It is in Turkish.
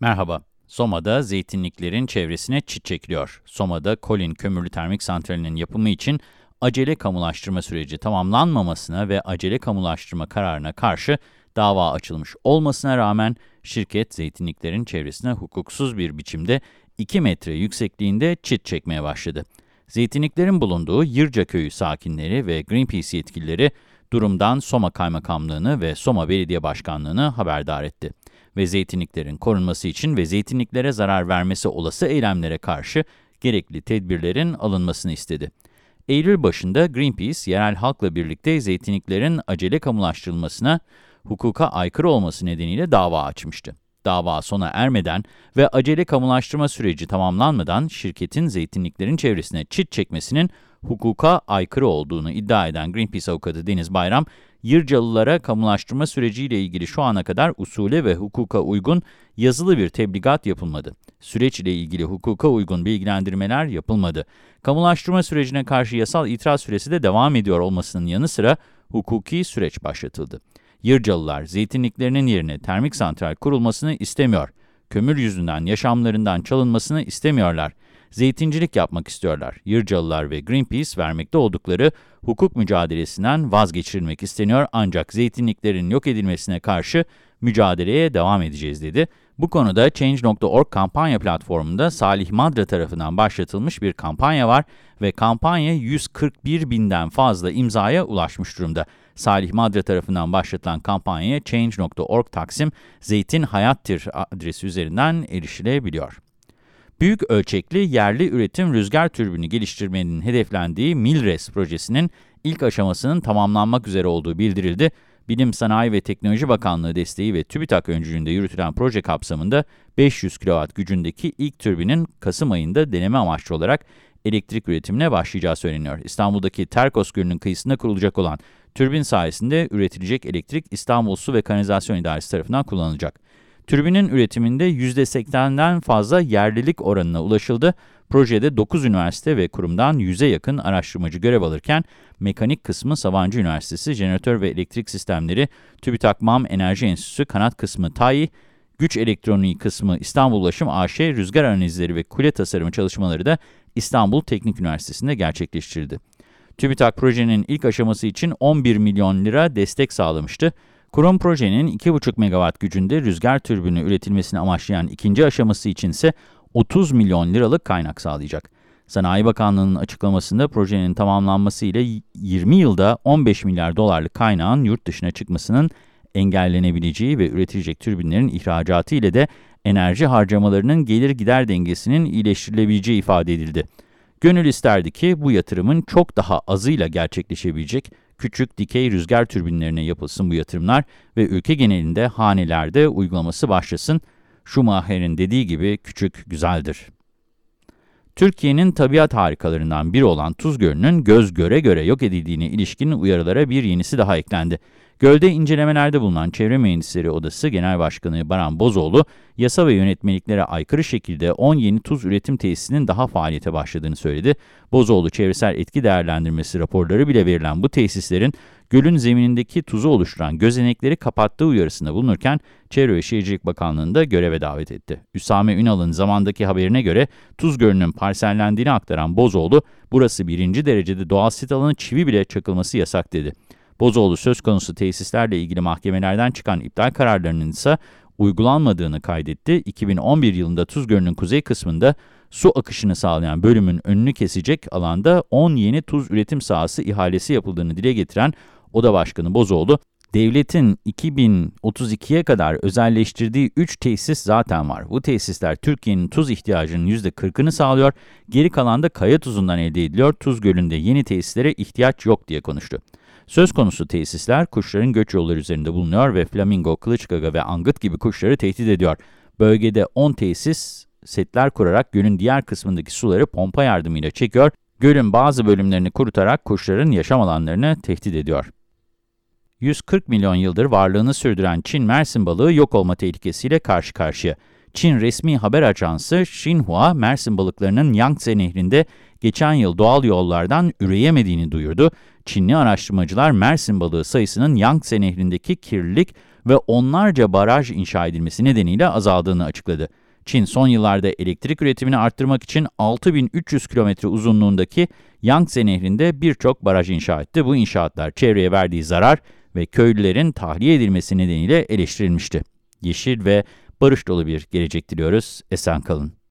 Merhaba. Soma'da zeytinliklerin çevresine çit çekiliyor. Soma'da Kolin Kömürlü Termik Santrali'nin yapımı için acele kamulaştırma süreci tamamlanmamasına ve acele kamulaştırma kararına karşı dava açılmış olmasına rağmen şirket zeytinliklerin çevresine hukuksuz bir biçimde 2 metre yüksekliğinde çit çekmeye başladı. Zeytinliklerin bulunduğu Yırca Köyü sakinleri ve Greenpeace yetkilileri durumdan Soma Kaymakamlığını ve Soma Belediye Başkanlığı'nı haberdar etti ve zeytinliklerin korunması için ve zeytinliklere zarar vermesi olası eylemlere karşı gerekli tedbirlerin alınmasını istedi. Eylül başında Greenpeace, yerel halkla birlikte zeytinliklerin acele kamulaştırılmasına hukuka aykırı olması nedeniyle dava açmıştı. Dava sona ermeden ve acele kamulaştırma süreci tamamlanmadan şirketin zeytinliklerin çevresine çit çekmesinin hukuka aykırı olduğunu iddia eden Greenpeace avukatı Deniz Bayram, Yırcalılara kamulaştırma süreciyle ilgili şu ana kadar usule ve hukuka uygun yazılı bir tebligat yapılmadı. Süreç ile ilgili hukuka uygun bilgilendirmeler yapılmadı. Kamulaştırma sürecine karşı yasal itiraz süresi de devam ediyor olmasının yanı sıra hukuki süreç başlatıldı. Yırcalılar, zeytinliklerinin yerine termik santral kurulmasını istemiyor. Kömür yüzünden yaşamlarından çalınmasını istemiyorlar. Zeytincilik yapmak istiyorlar. Yırcalılar ve Greenpeace vermekte oldukları hukuk mücadelesinden vazgeçirilmek isteniyor ancak zeytinliklerin yok edilmesine karşı mücadeleye devam edeceğiz dedi. Bu konuda Change.org kampanya platformunda Salih Madra tarafından başlatılmış bir kampanya var ve kampanya 141 binden fazla imzaya ulaşmış durumda. Salih Madra tarafından başlatılan kampanyaya Change.org Taksim Zeytin Hayattir adresi üzerinden erişilebiliyor. Büyük ölçekli yerli üretim rüzgar türbünü geliştirmenin hedeflendiği MILRES projesinin ilk aşamasının tamamlanmak üzere olduğu bildirildi. Bilim, Sanayi ve Teknoloji Bakanlığı desteği ve TÜBİTAK öncülüğünde yürütülen proje kapsamında 500 kW gücündeki ilk türbinin Kasım ayında deneme amaçlı olarak elektrik üretimine başlayacağı söyleniyor. İstanbul'daki Terkos Gölü'nün kıyısında kurulacak olan türbin sayesinde üretilecek elektrik İstanbul Su ve Kanalizasyon İdaresi tarafından kullanılacak. Türbinin üretiminde %80'den fazla yerlilik oranına ulaşıldı. Projede 9 üniversite ve kurumdan 100'e yakın araştırmacı görev alırken, mekanik kısmı Sabancı Üniversitesi, jeneratör ve elektrik sistemleri, TÜBİTAK MAM Enerji Enstitüsü, kanat kısmı TAİ, güç elektroniği kısmı İstanbul Ulaşım AŞ, rüzgar analizleri ve kule tasarımı çalışmaları da İstanbul Teknik Üniversitesi'nde gerçekleştirildi. TÜBİTAK projenin ilk aşaması için 11 milyon lira destek sağlamıştı. Kurum projenin 2,5 megawatt gücünde rüzgar türbünü üretilmesini amaçlayan ikinci aşaması için ise 30 milyon liralık kaynak sağlayacak. Sanayi Bakanlığı'nın açıklamasında projenin tamamlanması ile 20 yılda 15 milyar dolarlık kaynağın yurt dışına çıkmasının engellenebileceği ve üretilecek türbinlerin ihracatı ile de enerji harcamalarının gelir gider dengesinin iyileştirilebileceği ifade edildi. Gönül isterdi ki bu yatırımın çok daha azıyla gerçekleşebilecek küçük dikey rüzgar türbinlerine yapılsın bu yatırımlar ve ülke genelinde hanelerde uygulaması başlasın. Schumacher'in dediği gibi küçük güzeldir. Türkiye'nin tabiat harikalarından biri olan Tuz Gölü'nün göz göre göre yok edildiğine ilişkin uyarılara bir yenisi daha eklendi. Gölde incelemelerde bulunan Çevre Mühendisleri Odası Genel Başkanı Baran Bozoğlu, yasa ve yönetmeliklere aykırı şekilde 10 yeni tuz üretim tesisinin daha faaliyete başladığını söyledi. Bozoğlu, çevresel etki değerlendirmesi raporları bile verilen bu tesislerin gölün zeminindeki tuzu oluşturan gözenekleri kapattığı uyarısında bulunurken Çevre ve Şehircilik Bakanlığı'nda göreve davet etti. Üsame Ünal'ın zamandaki haberine göre Tuz Gölü'nün parsellendiğini aktaran Bozoğlu, burası birinci derecede doğal sit alanı çivi bile çakılması yasak dedi. Bozoğlu söz konusu tesislerle ilgili mahkemelerden çıkan iptal kararlarının ise uygulanmadığını kaydetti. 2011 yılında Tuz Gölü'nün kuzey kısmında su akışını sağlayan bölümün önünü kesecek alanda 10 yeni tuz üretim sahası ihalesi yapıldığını dile getiren Oda Başkanı Bozoğlu, devletin 2032'ye kadar özelleştirdiği 3 tesis zaten var. Bu tesisler Türkiye'nin tuz ihtiyacının %40'ını sağlıyor, geri kalan da kaya tuzundan elde ediliyor. Tuz Gölü'nde yeni tesislere ihtiyaç yok diye konuştu. Söz konusu tesisler kuşların göç yolları üzerinde bulunuyor ve flamingo, kılıçgaga ve angıt gibi kuşları tehdit ediyor. Bölgede 10 tesis setler kurarak gölün diğer kısmındaki suları pompa yardımıyla çekiyor, gölün bazı bölümlerini kurutarak kuşların yaşam alanlarını tehdit ediyor. 140 milyon yıldır varlığını sürdüren Çin Mersin balığı yok olma tehlikesiyle karşı karşıya. Çin resmi haber ajansı Xinhua, Mersin balıklarının Yangtze Nehri'nde geçen yıl doğal yollardan üreyemediğini duyurdu. Çinli araştırmacılar Mersin balığı sayısının Yangtze Nehri'ndeki kirlilik ve onlarca baraj inşa edilmesi nedeniyle azaldığını açıkladı. Çin son yıllarda elektrik üretimini arttırmak için 6300 kilometre uzunluğundaki Yangtze Nehri'nde birçok baraj inşa etti. Bu inşaatlar çevreye verdiği zarar ve köylülerin tahliye edilmesi nedeniyle eleştirilmişti. Yeşil ve barış dolu bir gelecek diliyoruz. Esen kalın.